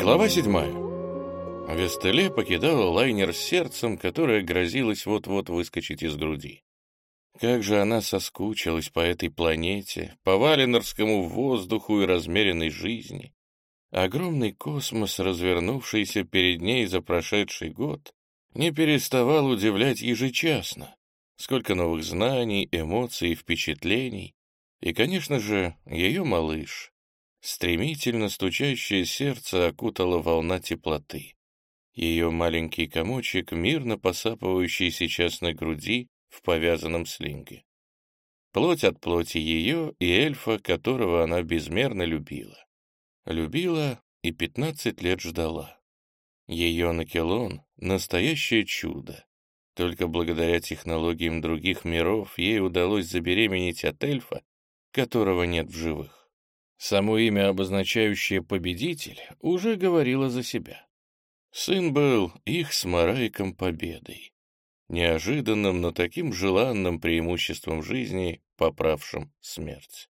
Глава седьмая. Вестеле покидала лайнер с сердцем, которое грозилось вот-вот выскочить из груди. Как же она соскучилась по этой планете, по валенорскому воздуху и размеренной жизни. Огромный космос, развернувшийся перед ней за прошедший год, не переставал удивлять ежечасно. Сколько новых знаний, эмоций и впечатлений. И, конечно же, ее малыш. Стремительно стучащее сердце окутала волна теплоты. Ее маленький комочек, мирно посапывающий сейчас на груди в повязанном слинге. Плоть от плоти ее и эльфа, которого она безмерно любила. Любила и пятнадцать лет ждала. Ее Накелон — настоящее чудо. Только благодаря технологиям других миров ей удалось забеременеть от эльфа, которого нет в живых. Само имя, обозначающее «победитель», уже говорило за себя. Сын был их с Марайком победой, неожиданным, но таким желанным преимуществом жизни, поправшим смерть.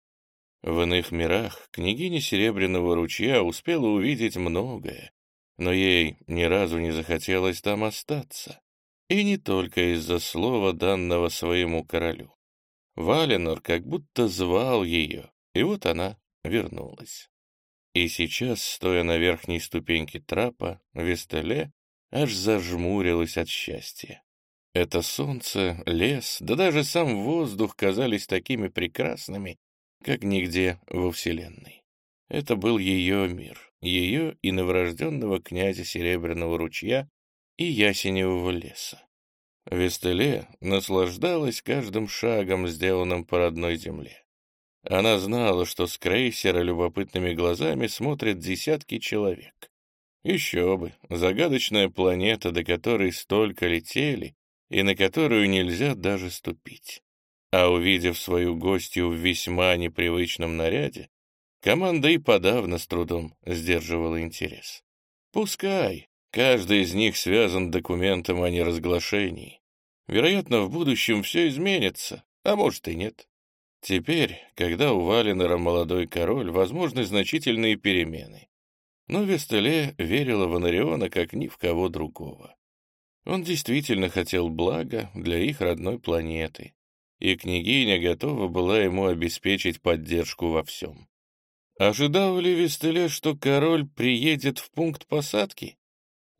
В иных мирах княгиня Серебряного ручья успела увидеть многое, но ей ни разу не захотелось там остаться. И не только из-за слова, данного своему королю. Валенор как будто звал ее, и вот она вернулась. И сейчас, стоя на верхней ступеньке трапа, Вестеле аж зажмурилась от счастья. Это солнце, лес, да даже сам воздух казались такими прекрасными, как нигде во Вселенной. Это был ее мир, ее и новорожденного князя Серебряного ручья и Ясеневого леса. Вестеле наслаждалась каждым шагом, сделанным по родной земле. Она знала, что с крейсера любопытными глазами смотрят десятки человек. Еще бы, загадочная планета, до которой столько летели, и на которую нельзя даже ступить. А увидев свою гостью в весьма непривычном наряде, команда и подавно с трудом сдерживала интерес. Пускай, каждый из них связан документом о неразглашении. Вероятно, в будущем все изменится, а может и нет. Теперь, когда у Валенера молодой король, возможны значительные перемены. Но Вестеле верила в Анариона как ни в кого другого. Он действительно хотел блага для их родной планеты, и княгиня готова была ему обеспечить поддержку во всем. Ожидал ли Вестеле, что король приедет в пункт посадки?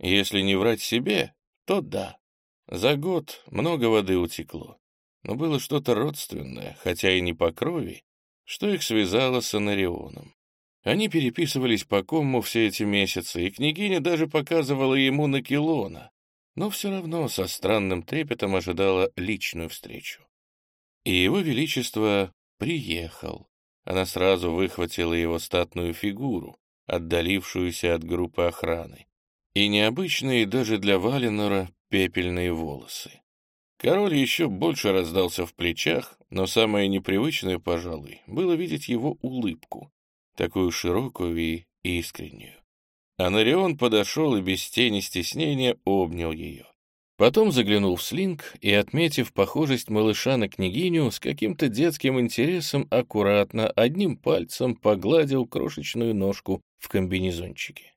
Если не врать себе, то да. За год много воды утекло но было что-то родственное, хотя и не по крови, что их связало с Анарионом. Они переписывались по кому все эти месяцы, и княгиня даже показывала ему Накилона, но все равно со странным трепетом ожидала личную встречу. И его величество приехал. Она сразу выхватила его статную фигуру, отдалившуюся от группы охраны, и необычные даже для Валенора пепельные волосы. Король еще больше раздался в плечах, но самое непривычное, пожалуй, было видеть его улыбку, такую широкую и искреннюю. Анарион подошел и без тени стеснения обнял ее. Потом заглянул в слинг и, отметив похожесть малыша на княгиню, с каким-то детским интересом аккуратно одним пальцем погладил крошечную ножку в комбинезончике.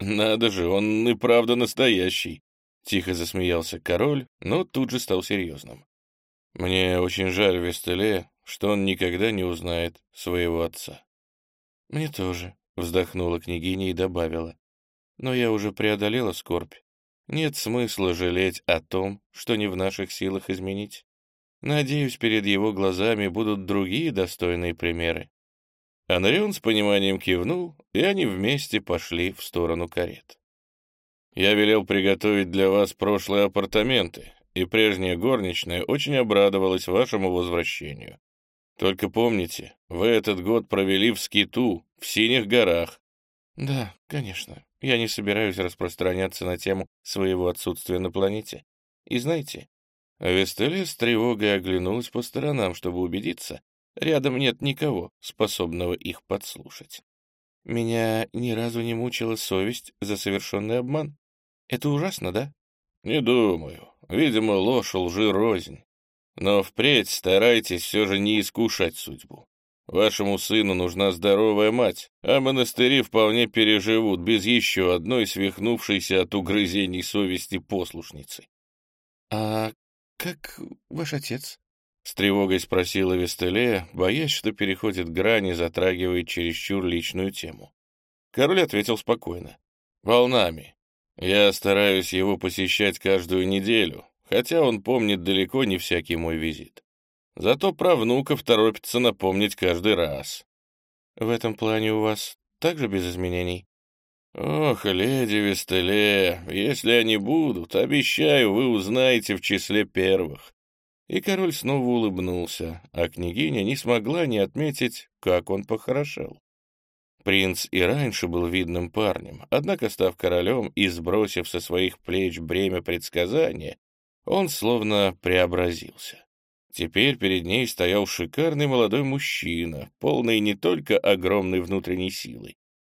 «Надо же, он и правда настоящий!» Тихо засмеялся король, но тут же стал серьезным. «Мне очень жаль Вестеле, что он никогда не узнает своего отца». «Мне тоже», — вздохнула княгиня и добавила. «Но я уже преодолела скорбь. Нет смысла жалеть о том, что не в наших силах изменить. Надеюсь, перед его глазами будут другие достойные примеры». Анарион с пониманием кивнул, и они вместе пошли в сторону карет. Я велел приготовить для вас прошлые апартаменты, и прежняя горничная очень обрадовалась вашему возвращению. Только помните, вы этот год провели в Скиту, в Синих горах. Да, конечно. Я не собираюсь распространяться на тему своего отсутствия на планете. И знаете, Вестеле с тревогой оглянулась по сторонам, чтобы убедиться, рядом нет никого, способного их подслушать. Меня ни разу не мучила совесть за совершенный обман. Это ужасно, да? Не думаю. Видимо, ложь, лжи рознь. Но впредь старайтесь все же не искушать судьбу. Вашему сыну нужна здоровая мать, а монастыри вполне переживут без еще одной свихнувшейся от угрызений совести послушницы. — А как ваш отец? — с тревогой спросила Вестелея, боясь, что переходит грани, затрагивает чересчур личную тему. Король ответил спокойно. «Волнами. Я стараюсь его посещать каждую неделю, хотя он помнит далеко не всякий мой визит. Зато про внуков торопится напомнить каждый раз. В этом плане у вас также без изменений? Ох, леди Вестеле, если они будут, обещаю, вы узнаете в числе первых. И король снова улыбнулся, а княгиня не смогла не отметить, как он похорошел. Принц и раньше был видным парнем, однако, став королем и сбросив со своих плеч бремя предсказания, он словно преобразился. Теперь перед ней стоял шикарный молодой мужчина, полный не только огромной внутренней силы,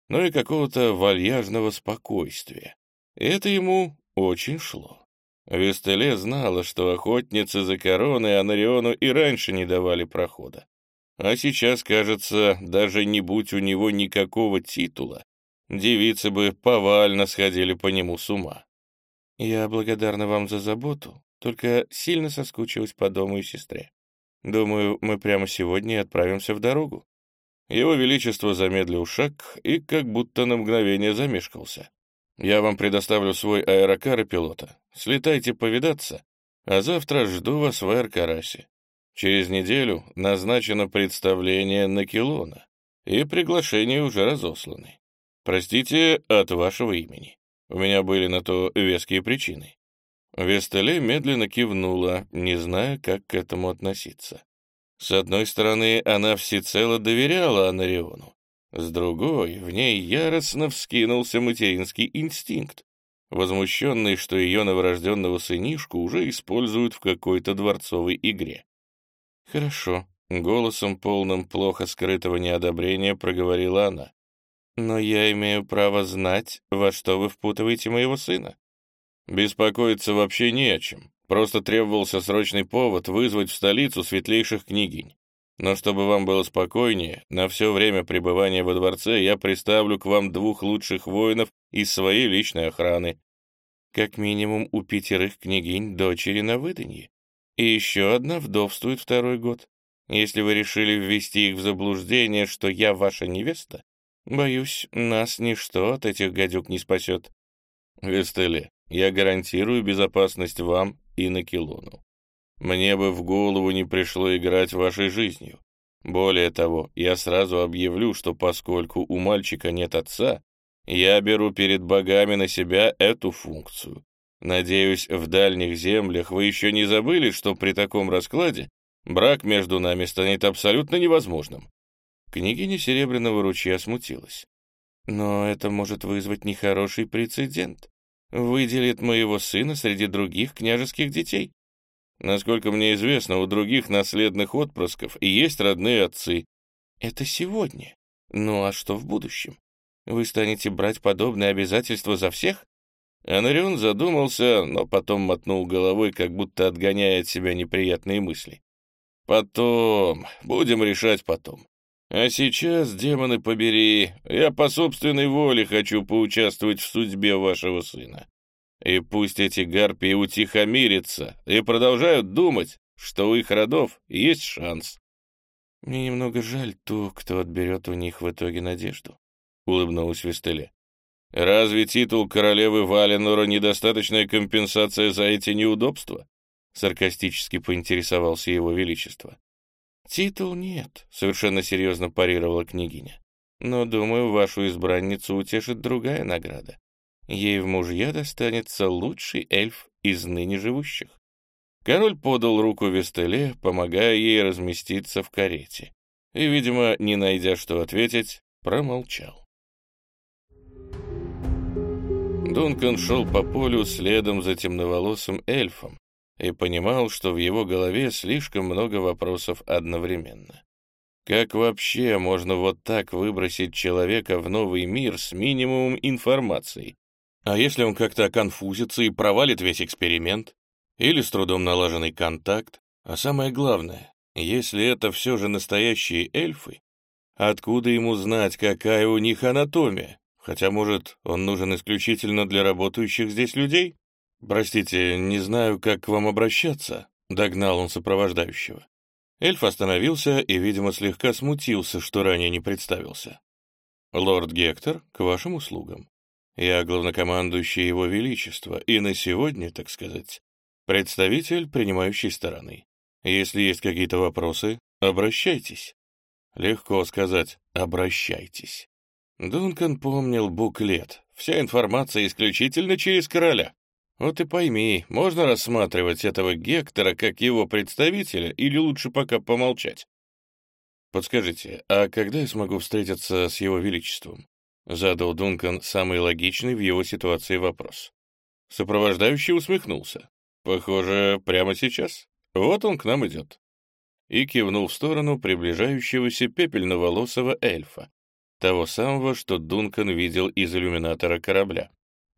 но и какого-то вальяжного спокойствия. Это ему очень шло. Вестеле знала, что охотницы за короной Анариону и раньше не давали прохода. А сейчас, кажется, даже не будь у него никакого титула, девицы бы повально сходили по нему с ума. Я благодарна вам за заботу, только сильно соскучилась по дому и сестре. Думаю, мы прямо сегодня отправимся в дорогу. Его Величество замедлил шаг и как будто на мгновение замешкался. Я вам предоставлю свой аэрокар и пилота. Слетайте повидаться, а завтра жду вас в аэрокарасе. Через неделю назначено представление на Килона, и приглашения уже разосланы. Простите от вашего имени. У меня были на то веские причины». Вестеле медленно кивнула, не зная, как к этому относиться. С одной стороны, она всецело доверяла Анариону, с другой, в ней яростно вскинулся материнский инстинкт, возмущенный, что ее новорожденного сынишку уже используют в какой-то дворцовой игре. «Хорошо», — голосом полным плохо скрытого неодобрения проговорила она. «Но я имею право знать, во что вы впутываете моего сына». «Беспокоиться вообще не о чем. Просто требовался срочный повод вызвать в столицу светлейших княгинь. Но чтобы вам было спокойнее, на все время пребывания во дворце я приставлю к вам двух лучших воинов из своей личной охраны. Как минимум у пятерых княгинь дочери на выданье. И еще одна вдовствует второй год. Если вы решили ввести их в заблуждение, что я ваша невеста, боюсь, нас ничто от этих гадюк не спасет. Вестеле, я гарантирую безопасность вам и Накилону. Мне бы в голову не пришло играть вашей жизнью. Более того, я сразу объявлю, что поскольку у мальчика нет отца, я беру перед богами на себя эту функцию. Надеюсь, в дальних землях вы еще не забыли, что при таком раскладе брак между нами станет абсолютно невозможным». Княгиня Серебряного ручья смутилась. «Но это может вызвать нехороший прецедент. Выделит моего сына среди других княжеских детей. Насколько мне известно, у других наследных отпрысков и есть родные отцы». «Это сегодня. Ну а что в будущем? Вы станете брать подобные обязательства за всех?» Анарион задумался, но потом мотнул головой, как будто отгоняя от себя неприятные мысли. «Потом. Будем решать потом. А сейчас, демоны побери, я по собственной воле хочу поучаствовать в судьбе вашего сына. И пусть эти гарпии утихомирятся и продолжают думать, что у их родов есть шанс». «Мне немного жаль ту, кто отберет у них в итоге надежду», — улыбнулась Вестеле. Разве титул королевы Валенора недостаточная компенсация за эти неудобства? Саркастически поинтересовался его величество. Титул нет, совершенно серьезно парировала княгиня. Но, думаю, вашу избранницу утешит другая награда. Ей в мужья достанется лучший эльф из ныне живущих. Король подал руку Вестеле, помогая ей разместиться в карете. И, видимо, не найдя что ответить, промолчал. Дункан шел по полю следом за темноволосым эльфом и понимал, что в его голове слишком много вопросов одновременно. Как вообще можно вот так выбросить человека в новый мир с минимумом информации? А если он как-то конфузится и провалит весь эксперимент? Или с трудом налаженный контакт? А самое главное, Если это все же настоящие эльфы, откуда ему знать, какая у них анатомия? Хотя, может, он нужен исключительно для работающих здесь людей? Простите, не знаю, как к вам обращаться, догнал он сопровождающего. Эльф остановился и, видимо, слегка смутился, что ранее не представился. «Лорд Гектор, к вашим услугам. Я главнокомандующий Его Величества, и на сегодня, так сказать, представитель принимающей стороны. Если есть какие-то вопросы, обращайтесь. Легко сказать «обращайтесь». Дункан помнил буклет. Вся информация исключительно через короля. Вот и пойми, можно рассматривать этого Гектора как его представителя или лучше пока помолчать? Подскажите, а когда я смогу встретиться с его величеством? Задал Дункан самый логичный в его ситуации вопрос. Сопровождающий усмехнулся. Похоже, прямо сейчас. Вот он к нам идет. И кивнул в сторону приближающегося пепельноволосого эльфа, того самого, что Дункан видел из иллюминатора корабля.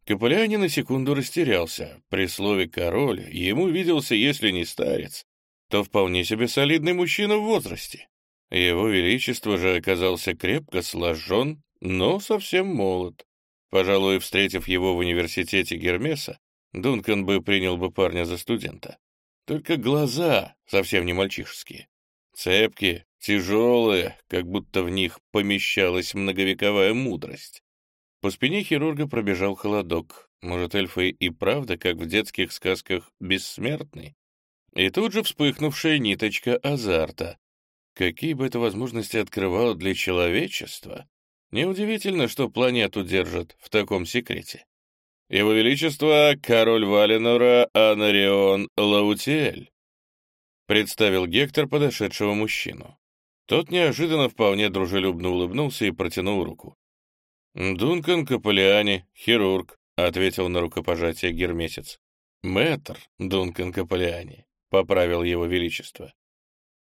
Капелляне на секунду растерялся. При слове «король» ему виделся, если не старец, то вполне себе солидный мужчина в возрасте. Его Величество же оказался крепко сложен, но совсем молод. Пожалуй, встретив его в университете Гермеса, Дункан бы принял бы парня за студента. Только глаза совсем не мальчишеские. Цепкие, тяжелые, как будто в них помещалась многовековая мудрость. По спине хирурга пробежал холодок. Может, эльфы и правда, как в детских сказках, бессмертны? И тут же вспыхнувшая ниточка азарта. Какие бы это возможности открывало для человечества? Неудивительно, что планету держат в таком секрете. Его Величество, король Валенора Анарион Лаутиэль, представил Гектор подошедшего мужчину. Тот неожиданно вполне дружелюбно улыбнулся и протянул руку. «Дункан Каполиани, хирург», — ответил на рукопожатие Гермесец. «Мэтр Дункан Каполиани», — поправил его величество.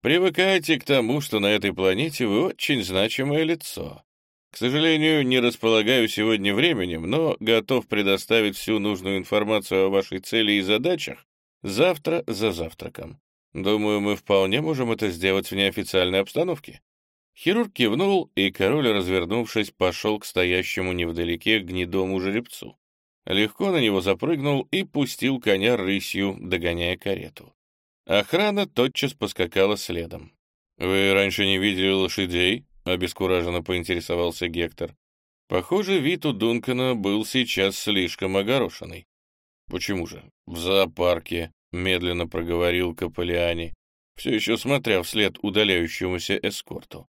«Привыкайте к тому, что на этой планете вы очень значимое лицо. К сожалению, не располагаю сегодня временем, но готов предоставить всю нужную информацию о вашей цели и задачах завтра за завтраком. Думаю, мы вполне можем это сделать в неофициальной обстановке». Хирург кивнул, и король, развернувшись, пошел к стоящему невдалеке гнедому жеребцу. Легко на него запрыгнул и пустил коня рысью, догоняя карету. Охрана тотчас поскакала следом. «Вы раньше не видели лошадей?» — обескураженно поинтересовался Гектор. Похоже, вид у Дункана был сейчас слишком огорошенный. «Почему же? В зоопарке», — медленно проговорил Каполиани, все еще смотря вслед удаляющемуся эскорту.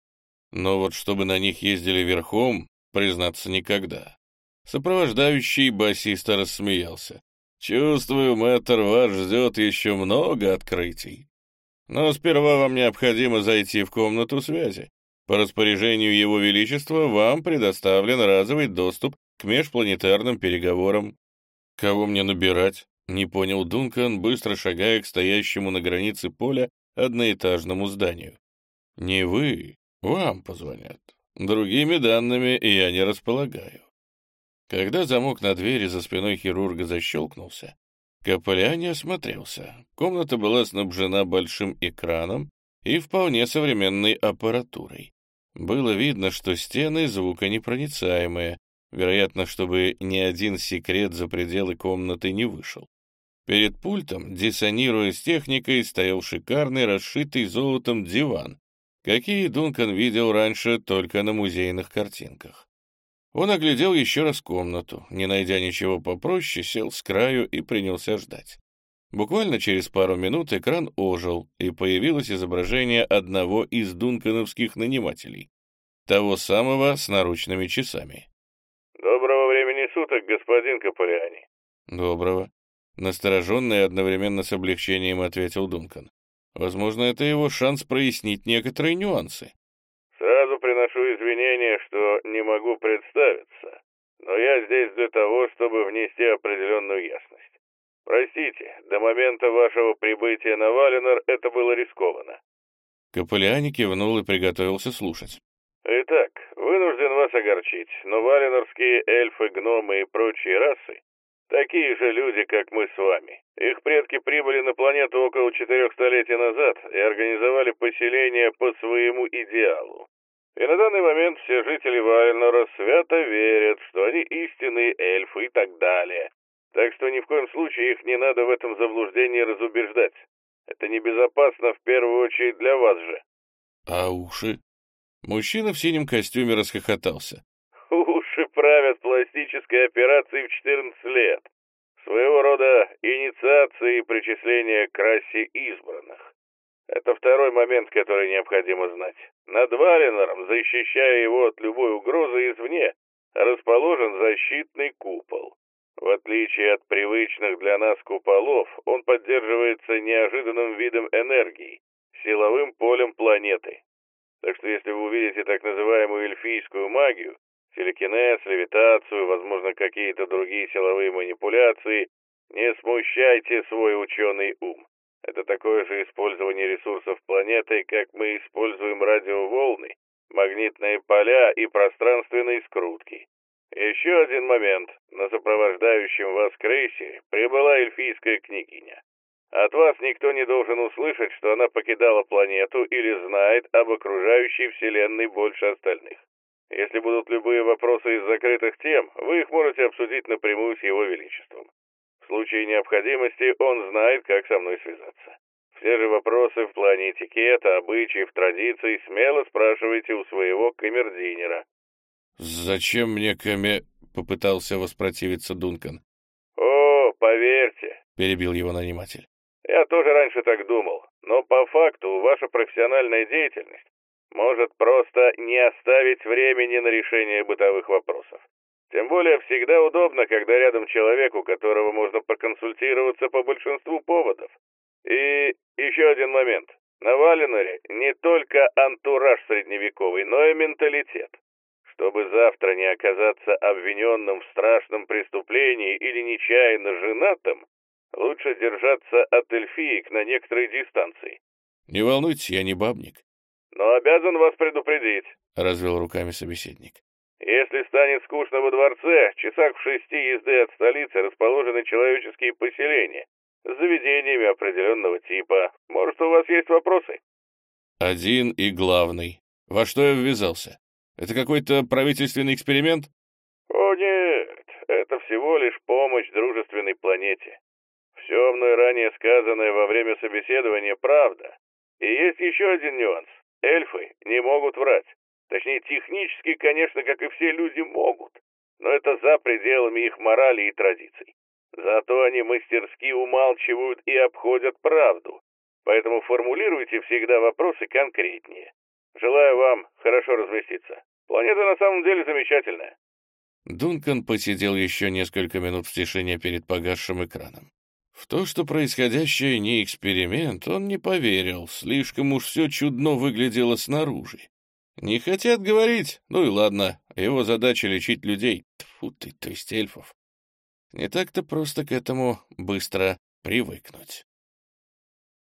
Но вот чтобы на них ездили верхом, признаться, никогда. Сопровождающий басиста рассмеялся. «Чувствую, мэтр, вас ждет еще много открытий. Но сперва вам необходимо зайти в комнату связи. По распоряжению Его Величества вам предоставлен разовый доступ к межпланетарным переговорам. Кого мне набирать? Не понял Дункан, быстро шагая к стоящему на границе поля одноэтажному зданию. Не вы, вам позвонят. Другими данными я не располагаю. Когда замок на двери за спиной хирурга защелкнулся, Каполяне осмотрелся. Комната была снабжена большим экраном и вполне современной аппаратурой. Было видно, что стены звуконепроницаемые, вероятно, чтобы ни один секрет за пределы комнаты не вышел. Перед пультом, диссонируя с техникой, стоял шикарный, расшитый золотом диван, какие Дункан видел раньше только на музейных картинках. Он оглядел еще раз комнату, не найдя ничего попроще, сел с краю и принялся ждать. Буквально через пару минут экран ожил, и появилось изображение одного из дункановских нанимателей, того самого с наручными часами. «Доброго времени суток, господин Каполиани». «Доброго». Настороженно и одновременно с облегчением ответил Дункан. Возможно, это его шанс прояснить некоторые нюансы. «Сразу приношу извинения, что не могу представиться, но я здесь для того, чтобы внести определенную ясность. Простите, до момента вашего прибытия на Валенор это было рискованно. Каполиани кивнул и приготовился слушать. Итак, вынужден вас огорчить, но валенорские эльфы, гномы и прочие расы такие же люди, как мы с вами. Их предки прибыли на планету около четырех столетий назад и организовали поселение по своему идеалу. И на данный момент все жители Вайнора свято верят, что они истинные эльфы и так далее. Так что ни в коем случае их не надо в этом заблуждении разубеждать. Это небезопасно в первую очередь для вас же. А уши? Мужчина в синем костюме расхохотался. Правят пластической операцией в 14 лет. Своего рода инициации и причисления к расе избранных. Это второй момент, который необходимо знать. Над Валенором, защищая его от любой угрозы извне, расположен защитный купол. В отличие от привычных для нас куполов, он поддерживается неожиданным видом энергии, силовым полем планеты. Так что если вы увидите так называемую эльфийскую магию, телекинез, левитацию, возможно, какие-то другие силовые манипуляции, не смущайте свой ученый ум. Это такое же использование ресурсов планеты, как мы используем радиоволны, магнитные поля и пространственные скрутки. Еще один момент. На сопровождающем вас крейсере прибыла эльфийская княгиня. От вас никто не должен услышать, что она покидала планету или знает об окружающей Вселенной больше остальных. Если будут любые вопросы из закрытых тем, вы их можете обсудить напрямую с Его Величеством. В случае необходимости он знает, как со мной связаться. Все же вопросы в плане этикета, обычаев, традиций смело спрашивайте у своего камердинера. «Зачем мне коме...» — попытался воспротивиться Дункан. «О, поверьте», — перебил его наниматель. «Я тоже раньше так думал, но по факту ваша профессиональная деятельность может просто не оставить времени на решение бытовых вопросов. Тем более всегда удобно, когда рядом человек, у которого можно проконсультироваться по большинству поводов. И еще один момент. На Валеноре не только антураж средневековый, но и менталитет. Чтобы завтра не оказаться обвиненным в страшном преступлении или нечаянно женатым, лучше держаться от эльфиек на некоторой дистанции. Не волнуйтесь, я не бабник. Но обязан вас предупредить. Развел руками собеседник. Если станет скучно во дворце, часах в шести езды от столицы расположены человеческие поселения с заведениями определенного типа. Может, у вас есть вопросы? Один и главный. Во что я ввязался? Это какой-то правительственный эксперимент? О, нет. Это всего лишь помощь дружественной планете. Все мной ранее сказанное во время собеседования правда. И есть еще один нюанс. Эльфы не могут врать. Точнее, технически, конечно, как и все люди, могут, но это за пределами их морали и традиций. Зато они мастерски умалчивают и обходят правду. Поэтому формулируйте всегда вопросы конкретнее. Желаю вам хорошо разместиться. Планета на самом деле замечательная. Дункан посидел еще несколько минут в тишине перед погасшим экраном. В то, что происходящее не эксперимент, он не поверил, слишком уж все чудно выглядело снаружи. Не хотят говорить? Ну и ладно, его задача лечить людей. Тьфу ты, то есть эльфов. Не так-то просто к этому быстро привыкнуть.